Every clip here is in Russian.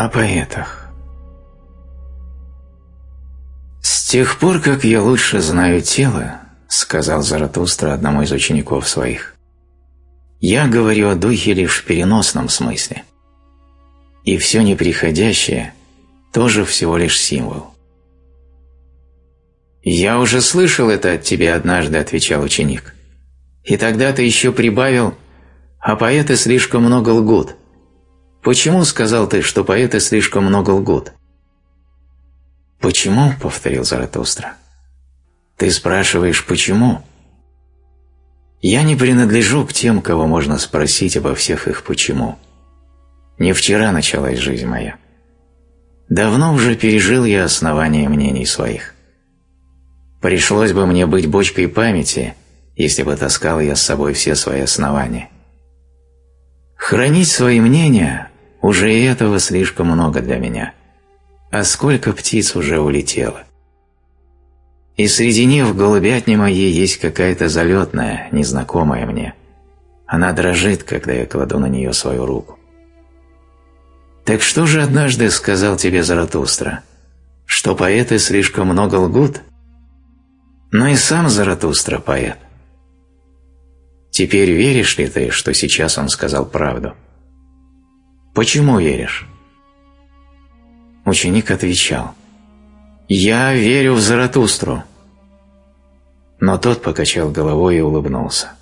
О поэтах «С тех пор, как я лучше знаю тело, — сказал Заратустра одному из учеников своих, — я говорю о духе лишь в переносном смысле. И все неприходящее тоже всего лишь символ. «Я уже слышал это от тебя однажды», — отвечал ученик. «И тогда ты еще прибавил, а поэты слишком много лгут. Почему, — сказал ты, — что поэты слишком много лгут?» «Почему?» — повторил Заратустра. «Ты спрашиваешь, почему?» «Я не принадлежу к тем, кого можно спросить обо всех их «почему». Не вчера началась жизнь моя. Давно уже пережил я основание мнений своих. Пришлось бы мне быть бочкой памяти, если бы таскал я с собой все свои основания. Хранить свои мнения уже и этого слишком много для меня. А сколько птиц уже улетело. И среди них в голубятне моей есть какая-то залетная, незнакомая мне. Она дрожит, когда я кладу на нее свою руку. Так что же однажды сказал тебе Заратустра? Что поэты слишком много лгут? Но и сам Заратустра поэт. Теперь веришь ли ты, что сейчас он сказал правду? Почему веришь? Ученик отвечал, «Я верю в Заратустру». Но тот покачал головой и улыбнулся.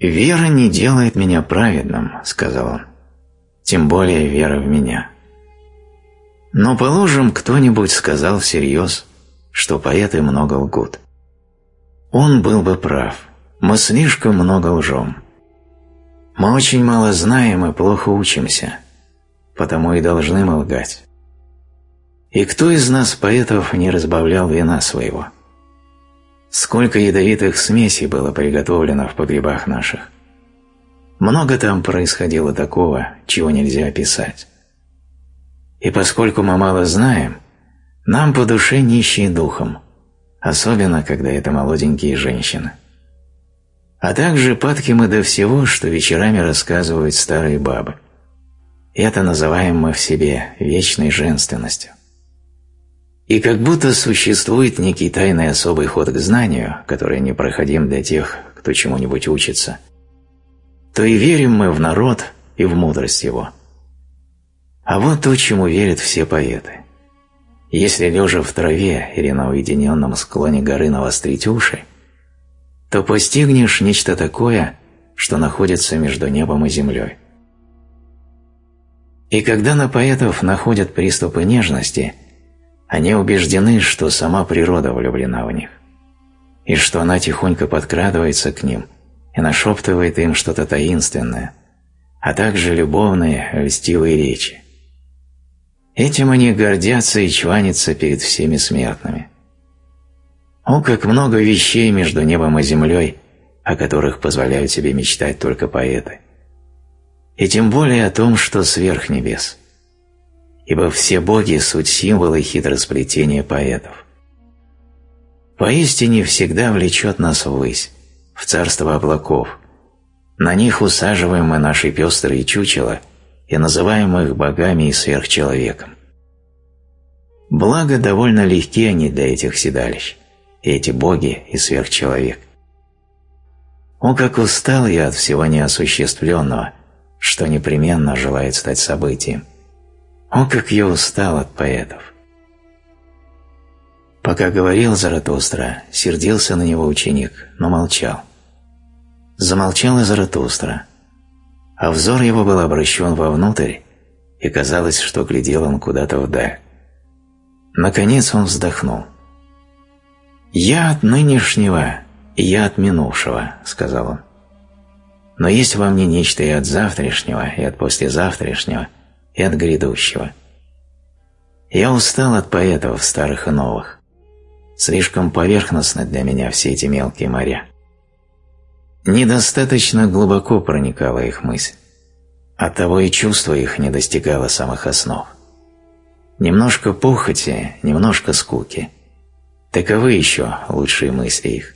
«Вера не делает меня праведным», — сказал он, — «тем более вера в меня». Но, положим, кто-нибудь сказал всерьез, что поэты много лгут. Он был бы прав. Мы слишком много лжем. Мы очень мало знаем и плохо учимся, потому и должны мы лгать. И кто из нас, поэтов, не разбавлял вина своего? Сколько ядовитых смесей было приготовлено в погребах наших. Много там происходило такого, чего нельзя описать. И поскольку мы мало знаем, нам по душе нищие духом, особенно когда это молоденькие женщины. А также падки мы до всего, что вечерами рассказывают старые бабы. Это называем мы в себе вечной женственностью. И как будто существует некий тайный особый ход к знанию, который непроходим для тех, кто чему-нибудь учится, то и верим мы в народ и в мудрость его. А вот то, чему верят все поэты. Если лежа в траве или на уединенном склоне горы навострить уши, то постигнешь нечто такое, что находится между небом и землей. И когда на поэтов находят приступы нежности, они убеждены, что сама природа влюблена в них, и что она тихонько подкрадывается к ним и нашептывает им что-то таинственное, а также любовные, льстивые речи. Этим они гордятся и чванятся перед всеми смертными. О, как много вещей между небом и землей, о которых позволяют себе мечтать только поэты. И тем более о том, что сверх небес. Ибо все боги – суть символы хитросплетения поэтов. Поистине всегда влечет нас ввысь, в царство облаков. На них усаживаем мы наши пестрые чучела – и называем их богами и сверхчеловеком. Благо, довольно легки они для этих седалищ, эти боги и сверхчеловек. О, как устал я от всего неосуществленного, что непременно желает стать событием. О, как я устал от поэтов. Пока говорил Заратустра, сердился на него ученик, но молчал. Замолчал и Заратустра, а взор его был обращен вовнутрь, и казалось, что глядел он куда-то вдаль. Наконец он вздохнул. «Я от нынешнего, и я от минувшего», — сказал он. «Но есть во мне нечто и от завтрашнего, и от послезавтрашнего, и от грядущего. Я устал от поэтов старых и новых. Слишком поверхностны для меня все эти мелкие моря. Недостаточно глубоко проникала их мысль. Оттого и чувство их не достигало самых основ. Немножко похоти, немножко скуки. Таковы еще лучшие мысли их.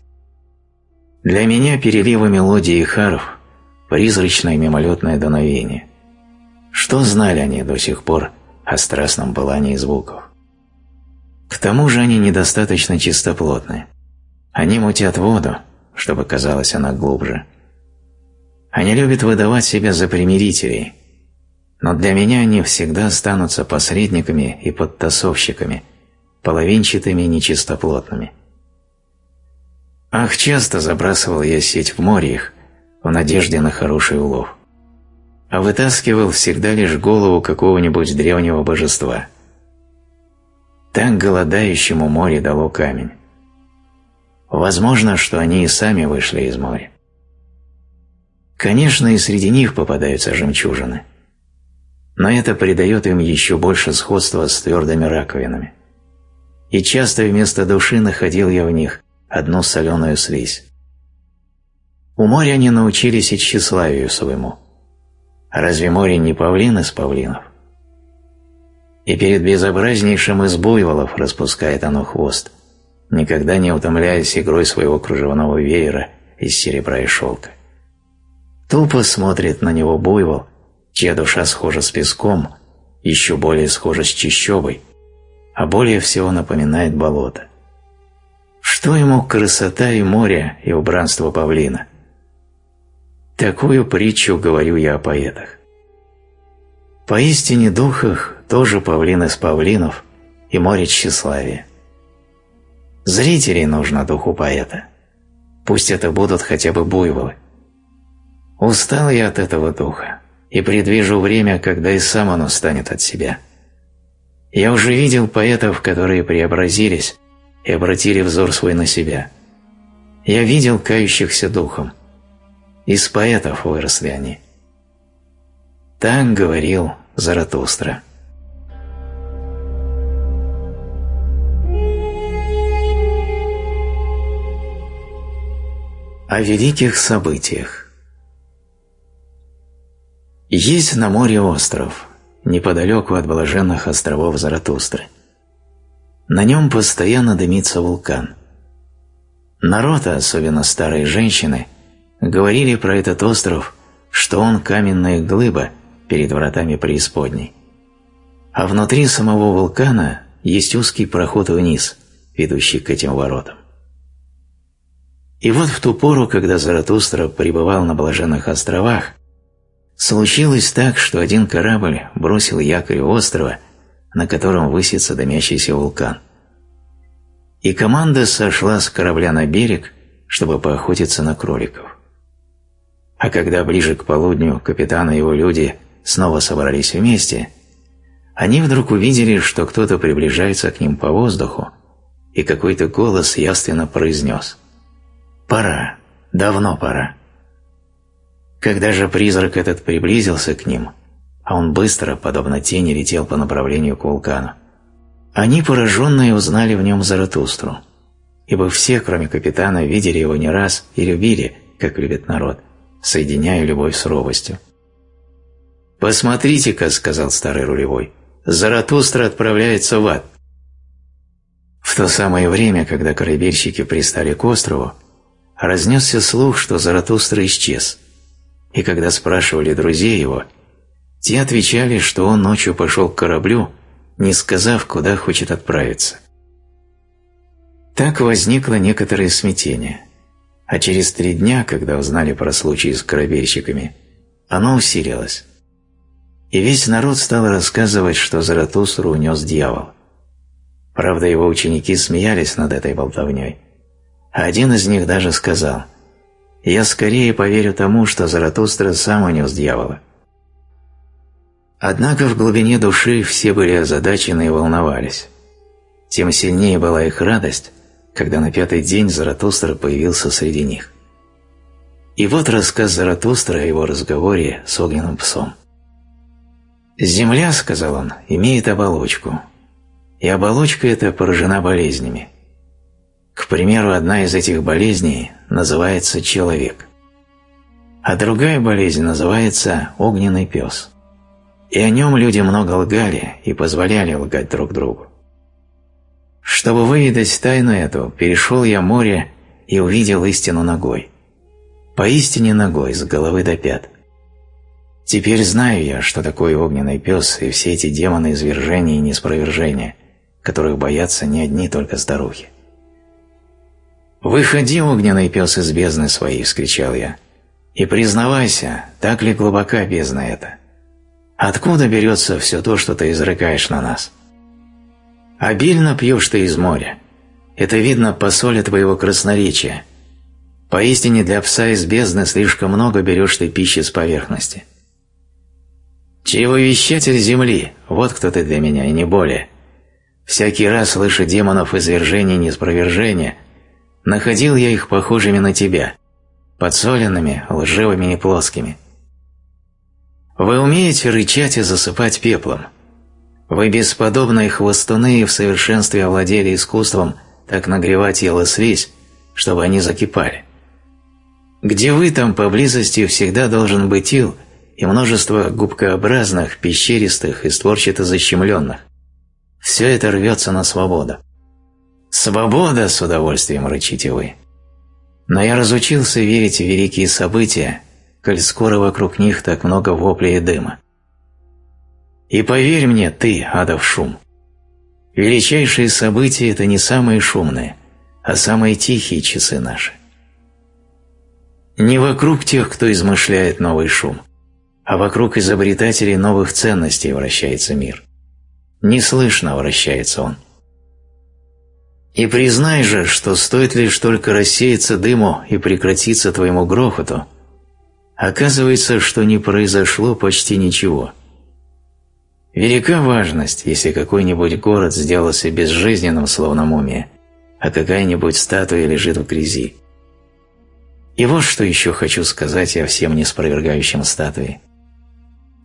Для меня переливы мелодии и харов – призрачное мимолетное дуновение. Что знали они до сих пор о страстном пылании звуков? К тому же они недостаточно чистоплотны. Они мутят воду, чтобы казалось она глубже. Они любят выдавать себя за примирителей, но для меня они всегда останутся посредниками и подтасовщиками, половинчатыми и нечистоплотными. Ах, часто забрасывал я сеть в море их, в надежде на хороший улов. А вытаскивал всегда лишь голову какого-нибудь древнего божества. Так голодающему море дало камень. Возможно, что они и сами вышли из моря. Конечно, и среди них попадаются жемчужины. Но это придает им еще больше сходства с твердыми раковинами. И часто вместо души находил я в них одну соленую слизь. У моря они научились и тщеславию своему. Разве море не павлин из павлинов? И перед безобразнейшим из буйволов распускает оно хвост, никогда не утомляясь игрой своего кружевного веера из серебра и шелка. Тупо смотрит на него буйвол, чья душа схожа с песком, еще более схожа с чищобой, а более всего напоминает болото. Что ему красота и море, и убранство павлина? Такую притчу говорю я о поэтах. Поистине духах тоже павлин из павлинов и море тщеславия. Зрителей нужно духу поэта. Пусть это будут хотя бы буйволы. Устал я от этого духа и предвижу время, когда и сам он устанет от себя. Я уже видел поэтов, которые преобразились и обратили взор свой на себя. Я видел кающихся духом. Из поэтов выросли они. Так говорил Заратустра. О великих событиях есть на море остров, неподалеку от блаженных островов Заратустры. На нем постоянно дымится вулкан. Народ, особенно старые женщины, говорили про этот остров, что он каменная глыба перед вратами преисподней. А внутри самого вулкана есть узкий проход вниз, ведущий к этим воротам. И вот в ту пору, когда Заратустра пребывал на Блаженных островах, Случилось так, что один корабль бросил якорь у острова, на котором высится дымящийся вулкан. И команда сошла с корабля на берег, чтобы поохотиться на кроликов. А когда ближе к полудню капитан и его люди снова собрались вместе, они вдруг увидели, что кто-то приближается к ним по воздуху, и какой-то голос явственно произнес «Пора, давно пора». Когда же призрак этот приблизился к ним, а он быстро, подобно тени, летел по направлению к вулкану, они, пораженные, узнали в нем Заратустру, ибо все, кроме капитана, видели его не раз и любили, как любит народ, соединяя любовь с робостью. «Посмотрите-ка», — сказал старый рулевой, — «Заратустра отправляется в ад». В то самое время, когда корабельщики пристали к острову, разнесся слух, что Заратустра исчез — и когда спрашивали друзей его, те отвечали, что он ночью пошел к кораблю, не сказав, куда хочет отправиться. Так возникло некоторое смятение, а через три дня, когда узнали про случай с корабельщиками, оно усилилось. И весь народ стал рассказывать, что Заратустру унес дьявол. Правда, его ученики смеялись над этой болтовней, а один из них даже сказал – я скорее поверю тому, что Заратустра сам унес дьявола. Однако в глубине души все были озадачены и волновались. Тем сильнее была их радость, когда на пятый день Заратустра появился среди них. И вот рассказ Заратустра о его разговоре с огненным псом. «Земля, — сказал он, — имеет оболочку, и оболочка эта поражена болезнями. К примеру, одна из этих болезней называется человек, а другая болезнь называется огненный пес. И о нем люди много лгали и позволяли лгать друг другу. Чтобы выведать тайну эту, перешел я море и увидел истину ногой. Поистине ногой, с головы до пят. Теперь знаю я, что такое огненный пес и все эти демоны извержения и неспровержения, которых боятся не одни только старухи. «Выходи, огненный пес, из бездны своей!» – вскричал я. «И признавайся, так ли глубока бездна эта? Откуда берется все то, что ты изрыгаешь на нас? Обильно пьешь ты из моря. Это видно по соли твоего красноречия. Поистине для пса из бездны слишком много берешь ты пищи с поверхности. Чревовещатель земли, вот кто ты для меня, и не более. Всякий раз, слыша демонов извержения и неспровержения, находил я их похожими на тебя, подсоленными, лживыми и плоскими. Вы умеете рычать и засыпать пеплом. Вы бесподобные хвостуны и в совершенстве овладели искусством так нагревать ел слизь, чтобы они закипали. Где вы, там поблизости всегда должен быть ил и множество губкообразных, пещеристых и створчато защемленных. Все это рвется на свободу. «Свобода!» – с удовольствием рычите вы. Но я разучился верить в великие события, коль скоро вокруг них так много воплей и дыма. И поверь мне, ты, адов шум, величайшие события – это не самые шумные, а самые тихие часы наши. Не вокруг тех, кто измышляет новый шум, а вокруг изобретателей новых ценностей вращается мир. Неслышно вращается он – и признай же, что стоит лишь только рассеяться дыму и прекратиться твоему грохоту, оказывается, что не произошло почти ничего. Велика важность, если какой-нибудь город сделался безжизненным, словно мумия, а какая-нибудь статуя лежит в грязи. И вот что еще хочу сказать я всем неспровергающим статуи.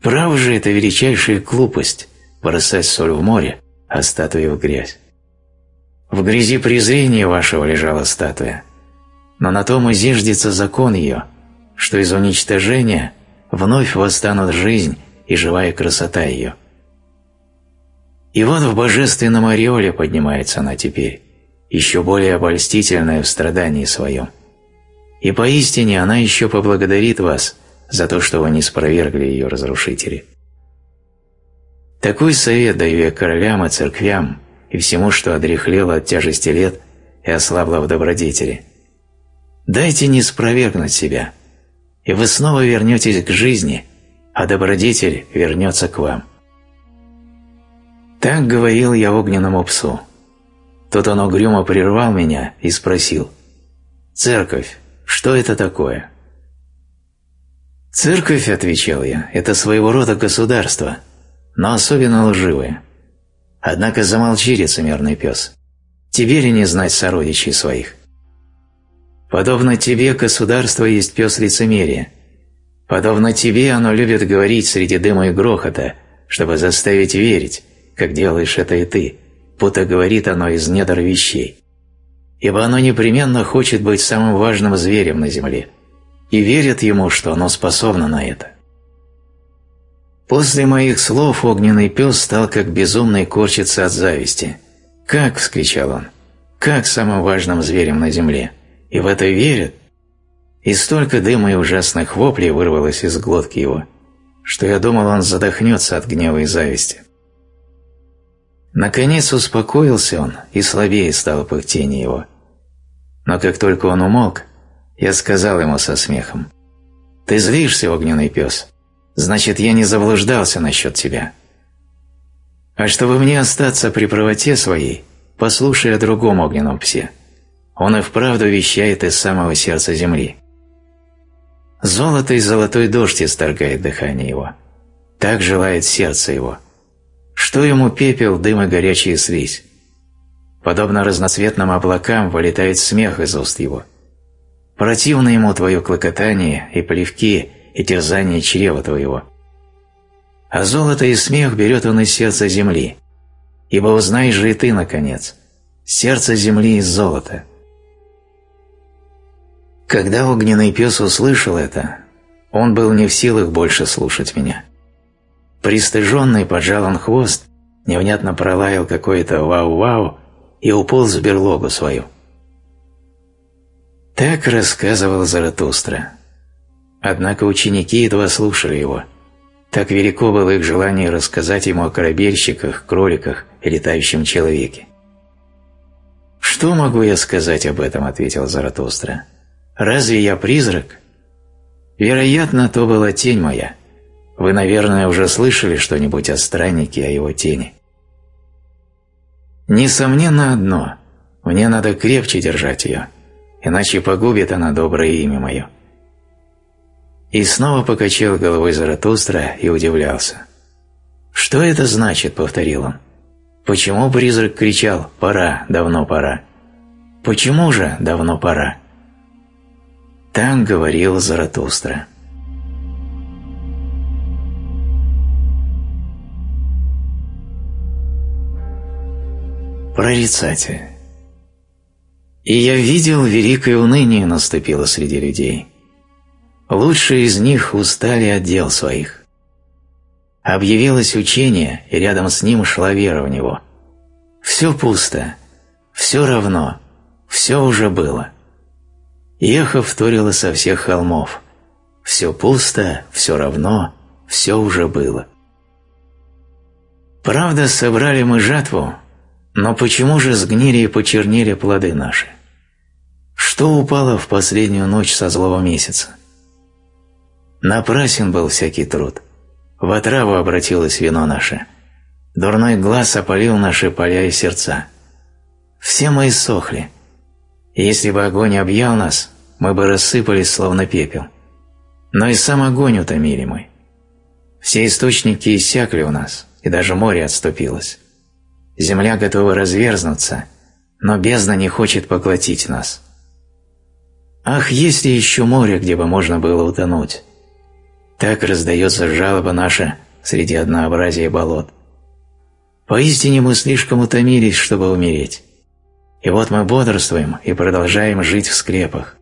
Право же это величайшая глупость – бросать соль в море, а статуи в грязь. В грязи презрения вашего лежала статуя, но на том и зиждется закон ее, что из уничтожения вновь восстанут жизнь и живая красота ее. И вот в божественном ореоле поднимается она теперь, еще более обольстительная в страдании своем. И поистине она еще поблагодарит вас за то, что вы не спровергли ее разрушители. Такой совет даю я королям и церквям, и всему, что одряхлело от тяжести лет и ослабло в добродетели. Дайте не спровергнуть себя, и вы снова вернетесь к жизни, а добродетель вернется к вам. Так говорил я огненному псу. Тут он угрюмо прервал меня и спросил, «Церковь, что это такое?» «Церковь, — отвечал я, — это своего рода государство, но особенно лживое. Однако замолчи, лицемерный пес. Тебе ли не знать сородичей своих? Подобно тебе государство есть пес лицемерия. Подобно тебе оно любит говорить среди дыма и грохота, чтобы заставить верить, как делаешь это и ты, будто говорит оно из недр вещей. Ибо оно непременно хочет быть самым важным зверем на земле и верит ему, что оно способно на это. После моих слов огненный пес стал как безумный корчиться от зависти. «Как?» – вскричал он. «Как самым важным зверем на земле? И в это верят?» И столько дыма и ужасных воплей вырвалось из глотки его, что я думал, он задохнется от гнева и зависти. Наконец успокоился он, и слабее стало пыхтение его. Но как только он умолк, я сказал ему со смехом, «Ты злишься, огненный пес?» Значит, я не заблуждался насчет тебя. А чтобы мне остаться при правоте своей, послушай о другом огненном псе. Он и вправду вещает из самого сердца земли. Золото и золотой дождь исторгает дыхание его. Так желает сердце его. Что ему пепел, дым и горячая слизь? Подобно разноцветным облакам вылетает смех из уст его. Противно ему твое клокотание и плевки и терзание чрева твоего. А золото и смех берет он из сердца земли, ибо узнаешь же и ты, наконец, сердце земли из золота. Когда огненный пес услышал это, он был не в силах больше слушать меня. Пристыженный поджал он хвост, невнятно пролаял какое-то «вау-вау» и уполз в берлогу свою. Так рассказывал Заратустра. Однако ученики едва слушали его, Так велико было их желание рассказать ему о корабельщиках, кроликах и летающем человеке. «Что могу я сказать об этом?» – ответил Заратустра. «Разве я призрак?» «Вероятно, то была тень моя. Вы, наверное, уже слышали что-нибудь о страннике, о его тени». «Несомненно одно. Мне надо крепче держать ее, иначе погубит она доброе имя мое». И снова покачал головой Заратустра и удивлялся. «Что это значит?» – повторил он. «Почему призрак кричал «пора, давно пора»? Почему же давно пора?» Так говорил Заратустра. Прорицатель. И я видел, великое уныние наступило среди людей – Лучшие из них устали от дел своих. Объявилось учение, и рядом с ним шла вера в него. Все пусто, все равно, все уже было. Ехо вторило со всех холмов. Все пусто, все равно, все уже было. Правда, собрали мы жатву, но почему же сгнили и почернели плоды наши? Что упало в последнюю ночь со злого месяца? Напрасен был всякий труд. В отраву обратилось вино наше. Дурной глаз опалил наши поля и сердца. Все мы иссохли. если бы огонь объял нас, мы бы рассыпались, словно пепел. Но и сам огонь утомили мы. Все источники иссякли у нас, и даже море отступилось. Земля готова разверзнуться, но бездна не хочет поглотить нас. Ах, есть ли еще море, где бы можно было утонуть? Так раздается жалоба наша среди однообразия болот. Поистине мы слишком утомились, чтобы умереть. И вот мы бодрствуем и продолжаем жить в скрепах.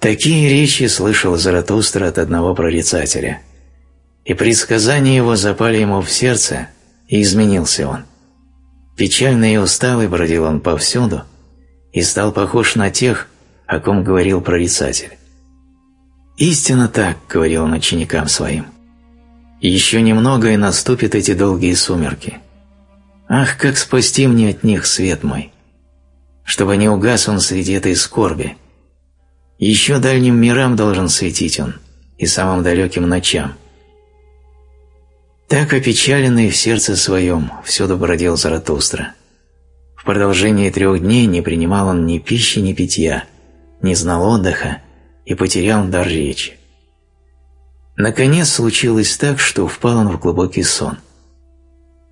Такие речи слышал Заратустра от одного прорицателя. И предсказания его запали ему в сердце, и изменился он. Печальный и усталый бродил он повсюду и стал похож на тех, о ком говорил прорицатель. «Истинно так», — говорил он ученикам своим. «Еще немного, и наступят эти долгие сумерки. Ах, как спасти мне от них свет мой! Чтобы не угас он среди этой скорби. Еще дальним мирам должен светить он, и самым далеким ночам». Так опечаленный в сердце своем всюду бродил Заратустра. В продолжении трех дней не принимал он ни пищи, ни питья, не знал отдыха, и потерял дар речи. Наконец случилось так, что впал он в глубокий сон.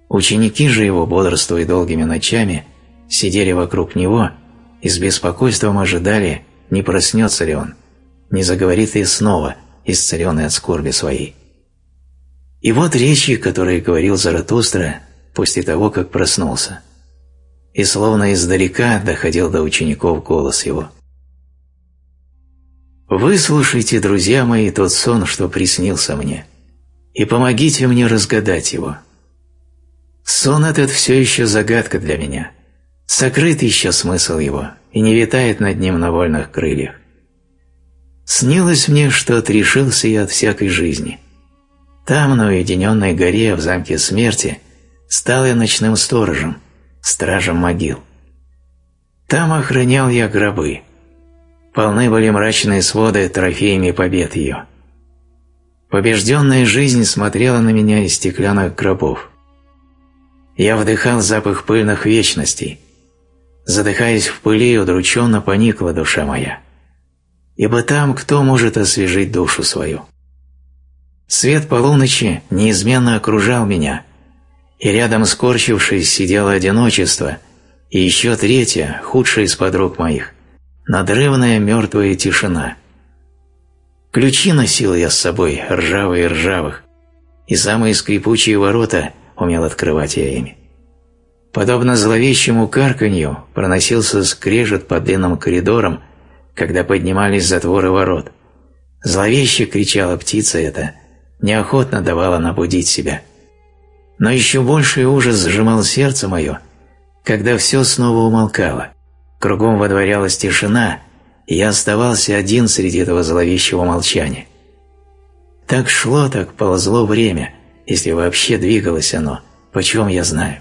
Ученики же его, бодрствуя долгими ночами, сидели вокруг него и с беспокойством ожидали, не проснется ли он, не заговорит ли снова, исцеленный от скорби своей. И вот речи, которые говорил Заратустра после того, как проснулся. И словно издалека доходил до учеников голос его – Выслушайте, друзья мои, тот сон, что приснился мне, и помогите мне разгадать его. Сон этот все еще загадка для меня. Сокрыт еще смысл его и не витает над ним на вольных крыльях. Снилось мне, что отрешился я от всякой жизни. Там, на уединенной горе в замке смерти, стал я ночным сторожем, стражем могил. Там охранял я гробы – полны были мрачные своды трофеями побед ее. Побежденная жизнь смотрела на меня из стеклянных гробов. Я вдыхал запах пыльных вечностей. Задыхаясь в пыли, удрученно поникла душа моя. Ибо там кто может освежить душу свою? Свет полуночи неизменно окружал меня, и рядом скорчившись сидело одиночество, и еще третья, худшая из подруг моих – надрывная мертвая тишина. Ключи носил я с собой, ржавые ржавых, и самые скрипучие ворота умел открывать я ими. Подобно зловещему карканью проносился скрежет по длинным коридорам, когда поднимались затворы ворот. Зловеще кричала птица эта, неохотно давала набудить себя. Но еще больший ужас сжимал сердце мое, когда все снова умолкало – Кругом водворялась тишина, и я оставался один среди этого зловещего молчания. Так шло, так ползло время, если вообще двигалось оно, почем я знаю.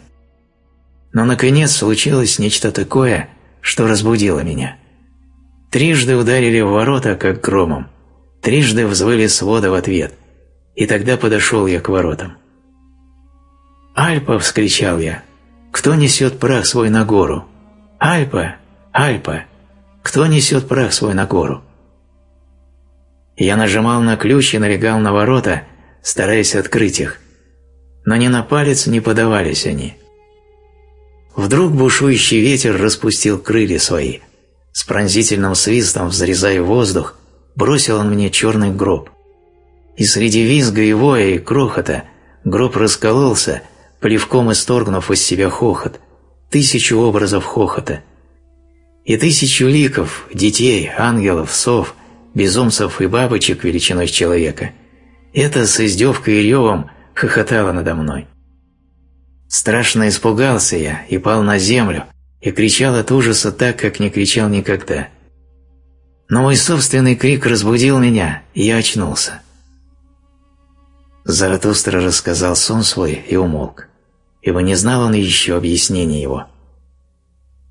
Но, наконец, случилось нечто такое, что разбудило меня. Трижды ударили в ворота, как громом, трижды взвыли свода в ответ, и тогда подошел я к воротам. «Альпа!» — вскричал я. «Кто несет прах свой на гору? Альпа! Альпа! Кто несет прах свой на гору?» Я нажимал на ключ и налегал на ворота, стараясь открыть их, но ни на палец не подавались они. Вдруг бушующий ветер распустил крылья свои. С пронзительным свистом, взрезая воздух, бросил он мне черный гроб. И среди визга и воя и крохота гроб раскололся, плевком исторгнув из себя хохот, тысячу образов хохота. И тысячу ликов, детей, ангелов, сов, безумцев и бабочек величиной человека. Это с издевкой и ревом хохотало надо мной. Страшно испугался я и пал на землю, и кричал от ужаса так, как не кричал никогда. Но мой собственный крик разбудил меня, и я очнулся. Заратустра рассказал сон свой и умолк, ибо не знал он еще объяснения его.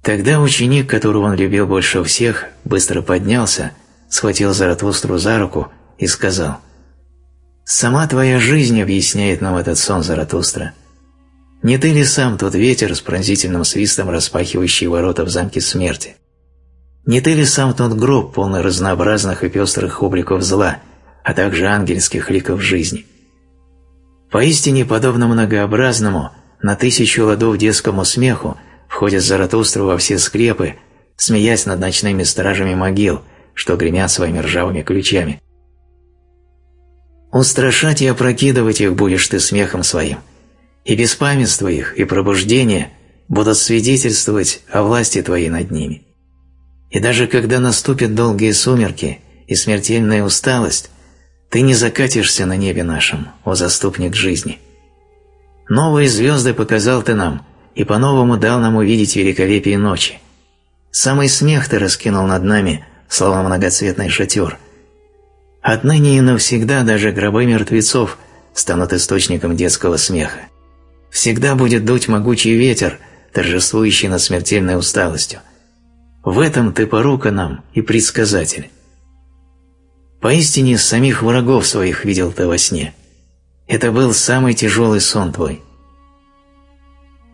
Тогда ученик, которого он любил больше всех, быстро поднялся, схватил Заратустру за руку и сказал «Сама твоя жизнь объясняет нам этот сон, Заратустра. Не ты ли сам тот ветер с пронзительным свистом, распахивающий ворота в замке смерти? Не ты ли сам тот гроб, полный разнообразных и пестрых обликов зла, а также ангельских ликов жизни? Поистине, подобно многообразному, на тысячу ладов детскому смеху входят Заратустру во все скрепы, смеясь над ночными стражами могил, что гремят своими ржавыми ключами. Устрашать и опрокидывать их будешь ты смехом своим – и беспамятство их, и пробуждение будут свидетельствовать о власти Твоей над ними. И даже когда наступят долгие сумерки и смертельная усталость, Ты не закатишься на небе нашем, о заступник жизни. Новые звезды показал Ты нам, и по-новому дал нам увидеть великолепие ночи. Самый смех Ты раскинул над нами, слова многоцветный шатер. Отныне и навсегда даже гробы мертвецов станут источником детского смеха. Всегда будет дуть могучий ветер, торжествующий над смертельной усталостью. В этом ты порука нам и предсказатель. Поистине самих врагов своих видел ты во сне. Это был самый тяжелый сон твой.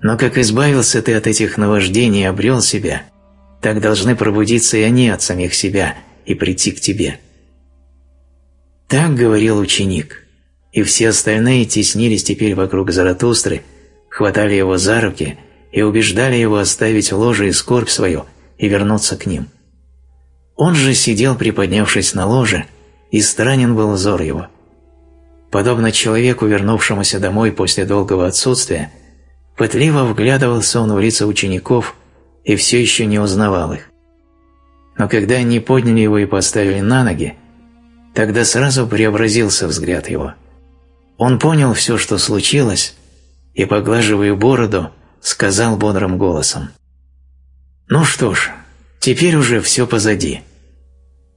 Но как избавился ты от этих наваждений и обрел себя, так должны пробудиться и они от самих себя и прийти к тебе. Так говорил ученик – и все остальные теснились теперь вокруг Заратустры, хватали его за руки и убеждали его оставить ложе и скорбь свою и вернуться к ним. Он же сидел, приподнявшись на ложе, и странен был взор его. Подобно человеку, вернувшемуся домой после долгого отсутствия, пытливо вглядывался он в лица учеников и все еще не узнавал их. Но когда они подняли его и поставили на ноги, тогда сразу преобразился взгляд его – он понял все, что случилось, и, поглаживая бороду, сказал бодрым голосом. «Ну что ж, теперь уже все позади.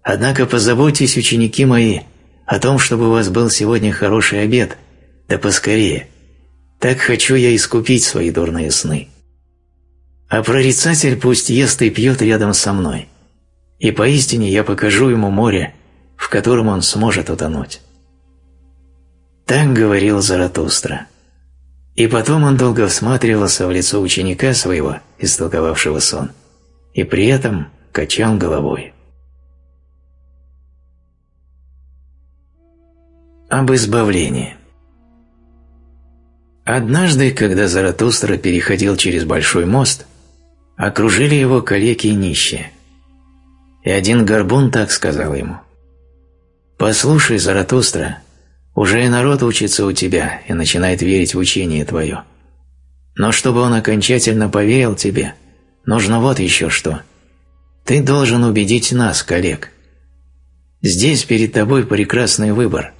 Однако позаботьтесь, ученики мои, о том, чтобы у вас был сегодня хороший обед, да поскорее. Так хочу я искупить свои дурные сны. А прорицатель пусть ест и пьет рядом со мной, и поистине я покажу ему море, в котором он сможет утонуть». Так говорил Заратустра. И потом он долго всматривался в лицо ученика своего, истолковавшего сон, и при этом качал головой. Об избавлении Однажды, когда Заратустра переходил через большой мост, окружили его калеки и нищие. И один горбун так сказал ему. «Послушай, Заратустра, уже и народ учится у тебя и начинает верить в учение твое. Но чтобы он окончательно поверил тебе, нужно вот еще что. Ты должен убедить нас, коллег. Здесь перед тобой прекрасный выбор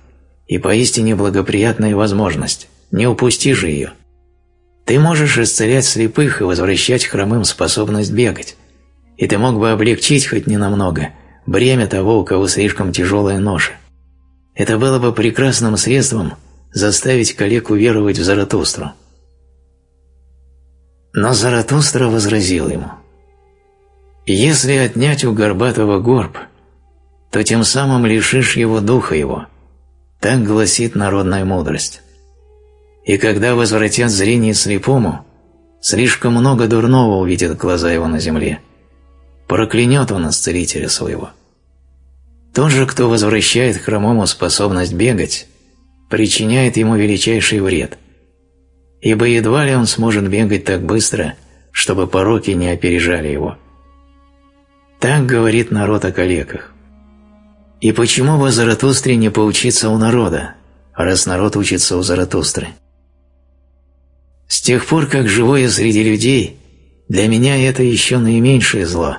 и поистине благоприятная возможность. Не упусти же ее. Ты можешь исцелять слепых и возвращать хромым способность бегать. И ты мог бы облегчить хоть ненамного бремя того, у кого слишком тяжелая ноша. Это было бы прекрасным средством заставить коллегу веровать в Заратустру. Но Заратустра возразил ему, «Если отнять у Горбатого горб, то тем самым лишишь его духа его, так гласит народная мудрость. И когда возвратят зрение слепому, слишком много дурного увидят глаза его на земле. Проклянет он исцелителя своего. Тот же, кто возвращает хромому способность бегать, причиняет ему величайший вред, ибо едва ли он сможет бегать так быстро, чтобы пороки не опережали его. Так говорит народ о калеках. И почему бы Заратустре не поучиться у народа, раз народ учится у Заратустры? С тех пор, как живу я среди людей, для меня это еще наименьшее зло,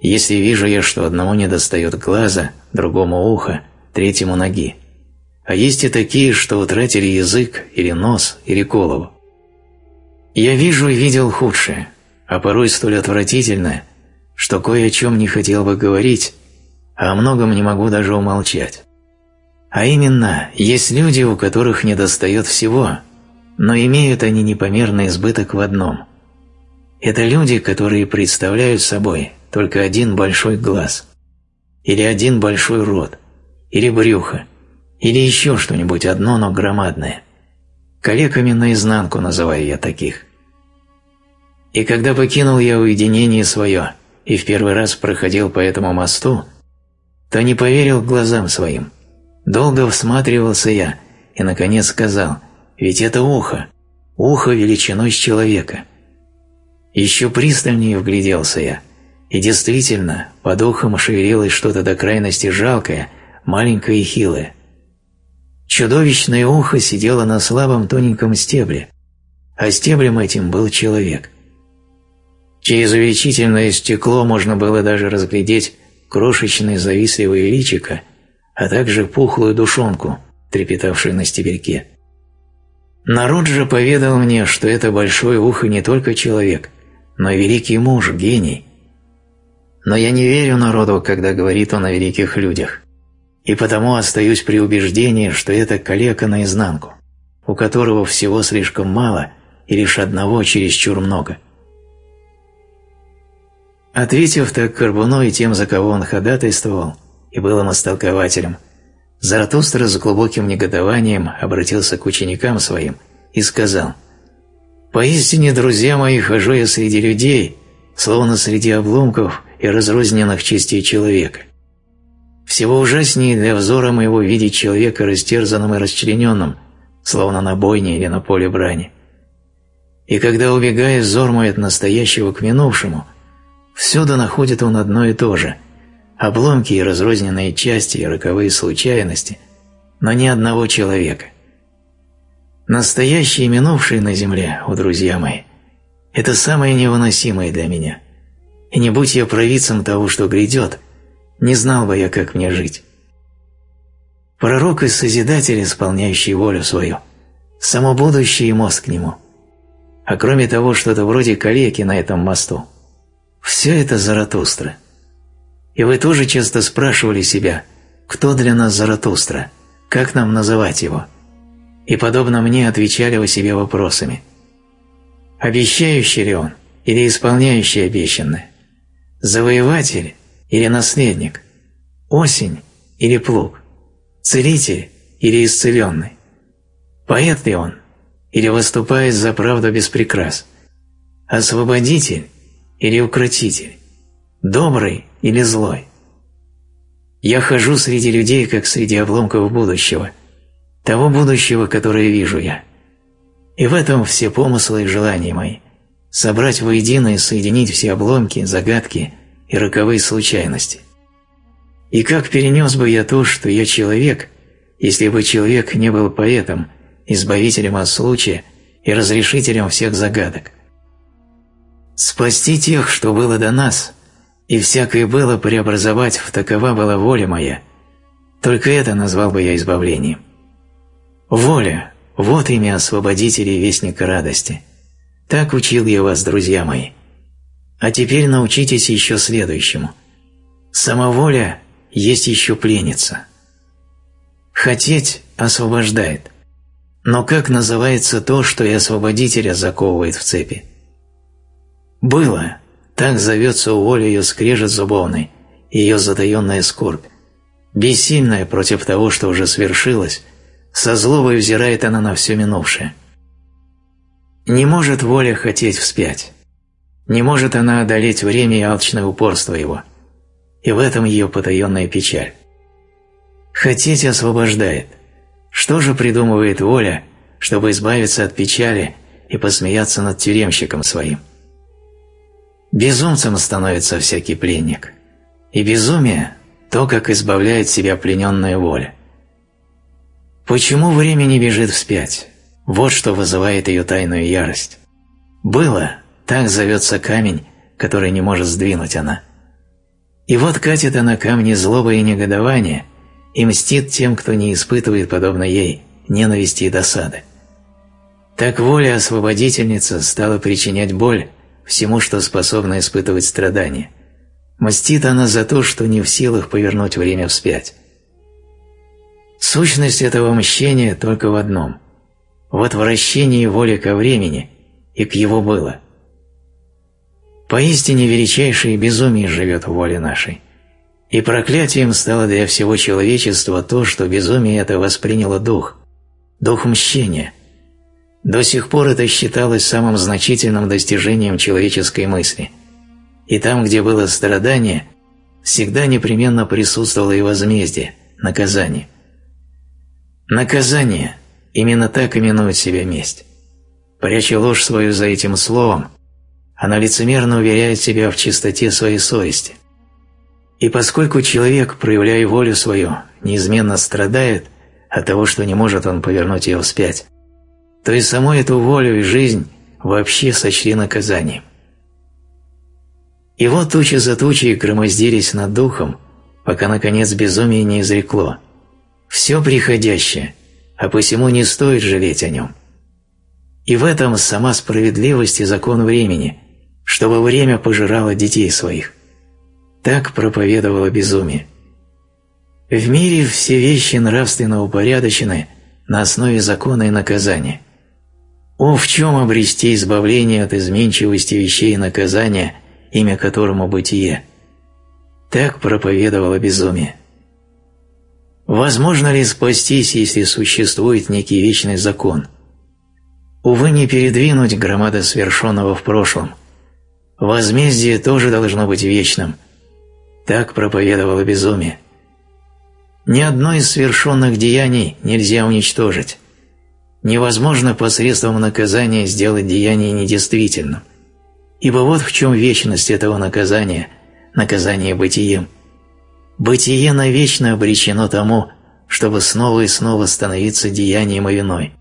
если вижу я, что одному не достает глаза, другому уха, третьему ноги. А есть и такие, что утратили язык или нос или голову. Я вижу и видел худшее, а порой столь отвратительное, что кое о чем не хотел бы говорить, а о многом не могу даже умолчать. А именно, есть люди, у которых недостает всего, но имеют они непомерный избыток в одном. Это люди, которые представляют собой только один большой глаз, или один большой рот, или брюхо, или еще что-нибудь одно, но громадное. Калеками наизнанку называю я таких. И когда покинул я уединение свое и в первый раз проходил по этому мосту, то не поверил глазам своим. Долго всматривался я и, наконец, сказал, ведь это ухо, ухо величиной с человека. Еще пристальнее вгляделся я, и действительно, под ухом шевелилось что-то до крайности жалкое, маленькое и хилое. Чудовищное ухо сидело на слабом тоненьком стебле, а стеблем этим был человек. Через увеличительное стекло можно было даже разглядеть крошечное завистливое личико, а также пухлую душонку, трепетавшую на стебельке. Народ же поведал мне, что это большое ухо не только человек, но и великий муж, гений. Но я не верю народу, когда говорит он о великих людях, и потому остаюсь при убеждении, что это калека наизнанку, у которого всего слишком мало и лишь одного чересчур много – Ответив так Карбуну и тем, за кого он ходатайствовал, и был им истолкователем, Заратустра с глубоким негодованием обратился к ученикам своим и сказал «Поистине, друзья мои, хожу я среди людей, словно среди обломков и разрозненных частей человека. Всего ужаснее для взора моего видеть человека растерзанным и расчлененным, словно на бойне или на поле брани. И когда убегает взор мой от настоящего к минувшему – Всюду находит он одно и то же – обломки и разрозненные части и роковые случайности, но ни одного человека. Настоящее и минувшее на земле, о друзья мои, это самое невыносимое для меня. И не будь я провидцем того, что грядет, не знал бы я, как мне жить. Пророк и Созидатель, исполняющий волю свою, само будущее и мост к нему. А кроме того, что-то вроде калеки на этом мосту – все это Заратустра. И вы тоже часто спрашивали себя, кто для нас Заратустра, как нам называть его? И подобно мне отвечали вы себе вопросами. Обещающий ли он или исполняющий обещанное? Завоеватель или наследник? Осень или плуг? Целитель или исцеленный? Поэт ли он или выступает за правду без прикрас? Освободитель или укротитель, добрый или злой. Я хожу среди людей, как среди обломков будущего, того будущего, которое вижу я. И в этом все помыслы и желания мои – собрать воедино и соединить все обломки, загадки и роковые случайности. И как перенес бы я то, что я человек, если бы человек не был поэтом, избавителем от случая и разрешителем всех загадок – Спасти тех, что было до нас, и всякое было преобразовать в такова была воля моя. Только это назвал бы я избавлением. Воля – вот имя освободителя и вестника радости. Так учил я вас, друзья мои. А теперь научитесь еще следующему. Самоволя есть еще пленница. Хотеть освобождает. Но как называется то, что и освободителя заковывает в цепи? Было, так зовется у воли ее скрежет зубовный, ее затаенная скорбь. Бессильная против того, что уже свершилось, со злобой взирает она на все минувшее. Не может воля хотеть вспять. Не может она одолеть время и алчное упорство его. И в этом ее потаенная печаль. Хотеть освобождает. Что же придумывает воля, чтобы избавиться от печали и посмеяться над тюремщиком своим? Безумцем становится всякий пленник. И безумие – то, как избавляет себя плененная воля. Почему время не бежит вспять? Вот что вызывает ее тайную ярость. Было, так зовется камень, который не может сдвинуть она. И вот катит она камни злобы и негодования и мстит тем, кто не испытывает, подобно ей, ненависти и досады. Так воля освободительница стала причинять боль всему, что способно испытывать страдания. Мстит она за то, что не в силах повернуть время вспять. Сущность этого мщения только в одном – в отвращении воли ко времени и к его было – Поистине величайшее безумие живет в воле нашей. И проклятием стало для всего человечества то, что безумие это восприняло дух, дух мщения. До сих пор это считалось самым значительным достижением человеческой мысли. И там, где было страдание, всегда непременно присутствовало и возмездие, наказание. Наказание – именно так именует себя месть. Пряча ложь свою за этим словом, она лицемерно уверяет себя в чистоте своей совести. И поскольку человек, проявляя волю свою, неизменно страдает от того, что не может он повернуть ее вспять, то и саму эту волю и жизнь вообще сочли наказанием. И вот тучи за тучей громоздились над духом, пока, наконец, безумие не изрекло. Все приходящее, а посему не стоит жалеть о нем. И в этом сама справедливость и закон времени – чтобы время пожирало детей своих. Так проповедовало безумие. В мире все вещи нравственно упорядочены на основе закона и наказания. О, в чем обрести избавление от изменчивости вещей и наказания, имя которому бытие? Так проповедовало безумие. Возможно ли спастись, если существует некий вечный закон? Увы, не передвинуть громада свершенного в прошлом, Возмездие тоже должно быть вечным. Так проповедовало безумие. Ни одно из совершенных деяний нельзя уничтожить. Невозможно посредством наказания сделать деяние недействительным. Ибо вот в чем вечность этого наказания, наказание бытием. Бытие навечно обречено тому, чтобы снова и снова становиться деянием и виной.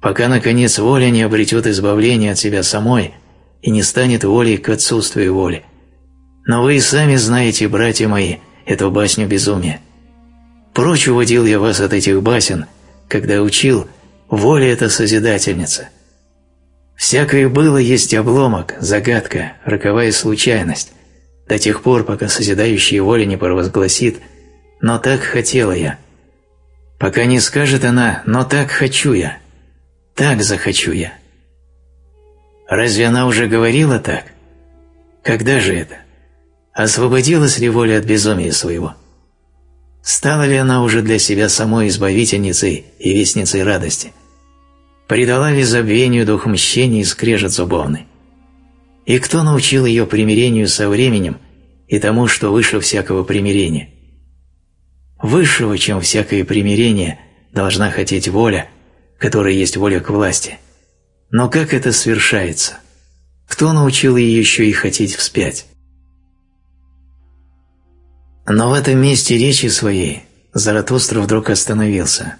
Пока, наконец, воля не обретет избавление от себя самой – и не станет волей к отсутствию воли. Но вы и сами знаете, братья мои, эту басню безумия. Прочь уводил я вас от этих басен, когда учил, воля – это созидательница. Всякое было есть обломок, загадка, роковая случайность, до тех пор, пока созидающая воля не провозгласит «но так хотела я». Пока не скажет она «но так хочу я», «так захочу я». Разве она уже говорила так? Когда же это? Освободилась ли воля от безумия своего? Стала ли она уже для себя самой избавительницей и вестницей радости? Предала ли забвению дух мщения и скрежет зубовный? И кто научил ее примирению со временем и тому, что выше всякого примирения? Высшего, чем всякое примирение, должна хотеть воля, которая есть воля к власти – но как это совершается? Кто научил ее еще и хотеть вспять? Но в этом месте речи своей Заратустра вдруг остановился.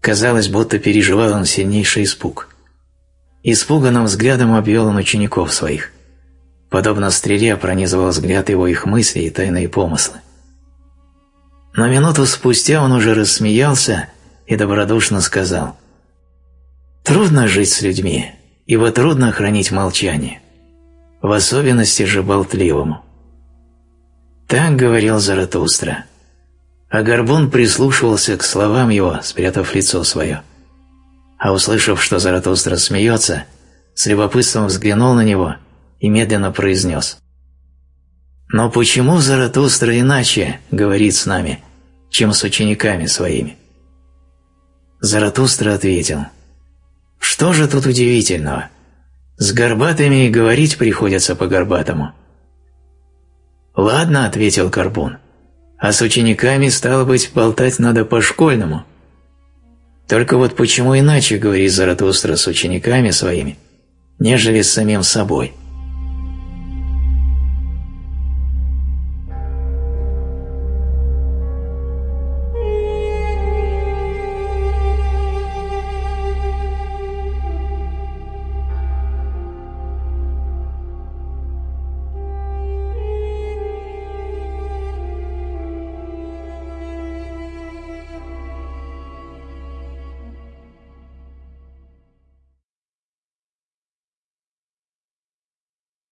Казалось, будто переживал он сильнейший испуг. Испуганным взглядом обвел он учеников своих. Подобно стреле пронизывал взгляд его их мысли и тайные помыслы. Но минуту спустя он уже рассмеялся и добродушно сказал Трудно жить с людьми, ибо трудно хранить молчание, в особенности же болтливому. Так говорил Заратустра. А Горбун прислушивался к словам его, спрятав лицо свое. А услышав, что Заратустра смеется, с любопытством взглянул на него и медленно произнес. «Но почему Заратустра иначе говорит с нами, чем с учениками своими?» Заратустра ответил. «Что же тут удивительного? С горбатыми и говорить приходится по-горбатому». «Ладно», — ответил Горбун. А с учениками, стало быть, болтать надо по-школьному. Только вот почему иначе говорит Заратустра с учениками своими, нежели с самим собой?